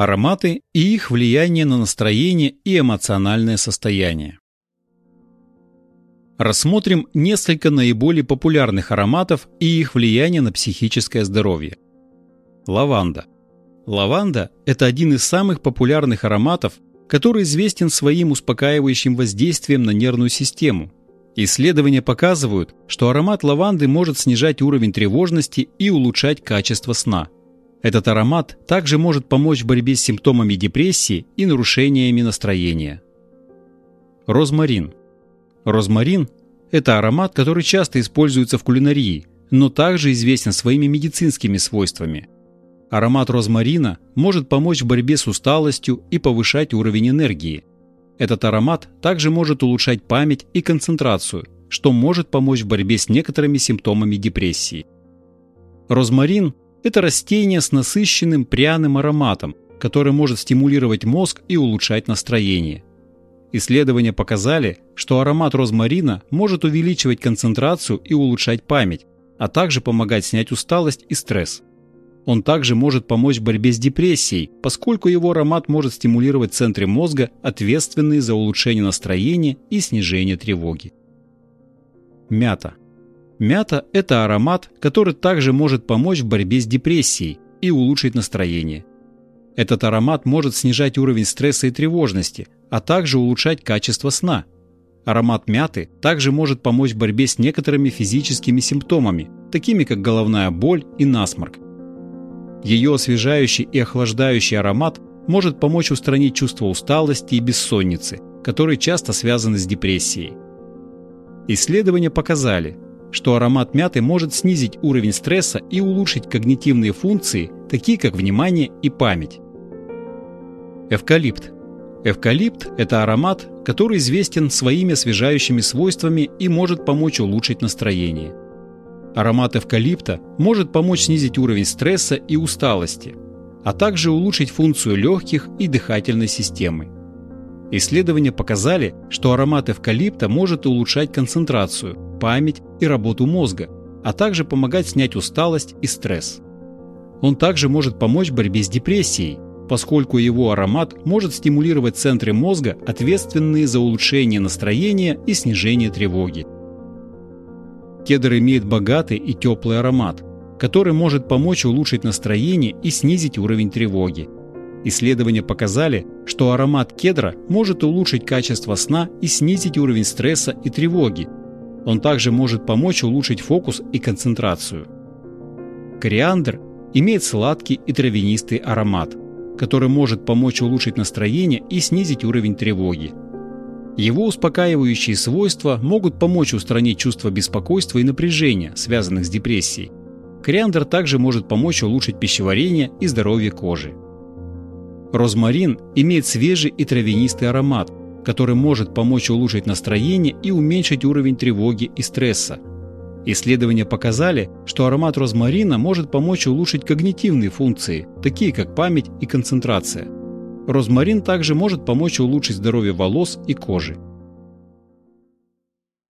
Ароматы и их влияние на настроение и эмоциональное состояние. Рассмотрим несколько наиболее популярных ароматов и их влияние на психическое здоровье. Лаванда. Лаванда – это один из самых популярных ароматов, который известен своим успокаивающим воздействием на нервную систему. Исследования показывают, что аромат лаванды может снижать уровень тревожности и улучшать качество сна – этот аромат также может помочь в борьбе с симптомами депрессии и нарушениями настроения. Розмарин. Розмарин – это аромат, который часто используется в кулинарии, но также известен своими медицинскими свойствами. Аромат розмарина может помочь в борьбе с усталостью и повышать уровень энергии. Этот аромат также может улучшать память и концентрацию, что может помочь в борьбе с некоторыми симптомами депрессии. Розмарин это растение с насыщенным пряным ароматом, который может стимулировать мозг и улучшать настроение. Исследования показали, что аромат розмарина может увеличивать концентрацию и улучшать память, а также помогать снять усталость и стресс. Он также может помочь в борьбе с депрессией, поскольку его аромат может стимулировать центры мозга, ответственные за улучшение настроения и снижение тревоги. Мята. Мята – это аромат, который также может помочь в борьбе с депрессией и улучшить настроение. Этот аромат может снижать уровень стресса и тревожности, а также улучшать качество сна. Аромат мяты также может помочь в борьбе с некоторыми физическими симптомами, такими как головная боль и насморк. Ее освежающий и охлаждающий аромат может помочь устранить чувство усталости и бессонницы, которые часто связаны с депрессией. Исследования показали, что аромат мяты может снизить уровень стресса и улучшить когнитивные функции, такие как внимание и память. Эвкалипт. Эвкалипт – это аромат, который известен своими освежающими свойствами и может помочь улучшить настроение. Аромат эвкалипта может помочь снизить уровень стресса и усталости, а также улучшить функцию легких и дыхательной системы. Исследования показали, что аромат эвкалипта может улучшать концентрацию, память и работу мозга, а также помогать снять усталость и стресс. Он также может помочь в борьбе с депрессией, поскольку его аромат может стимулировать центры мозга, ответственные за улучшение настроения и снижение тревоги. Кедр имеет богатый и теплый аромат, который может помочь улучшить настроение и снизить уровень тревоги. Исследования показали, что аромат кедра может улучшить качество сна и снизить уровень стресса и тревоги, он также может помочь улучшить фокус и концентрацию. Кориандр имеет сладкий и травянистый аромат, который может помочь улучшить настроение и снизить уровень тревоги. Его успокаивающие свойства могут помочь устранить чувство беспокойства и напряжения, связанных с депрессией. Кориандр также может помочь улучшить пищеварение и здоровье кожи. Розмарин имеет свежий и травянистый аромат, который может помочь улучшить настроение и уменьшить уровень тревоги и стресса. Исследования показали, что аромат розмарина может помочь улучшить когнитивные функции, такие как память и концентрация. Розмарин также может помочь улучшить здоровье волос и кожи.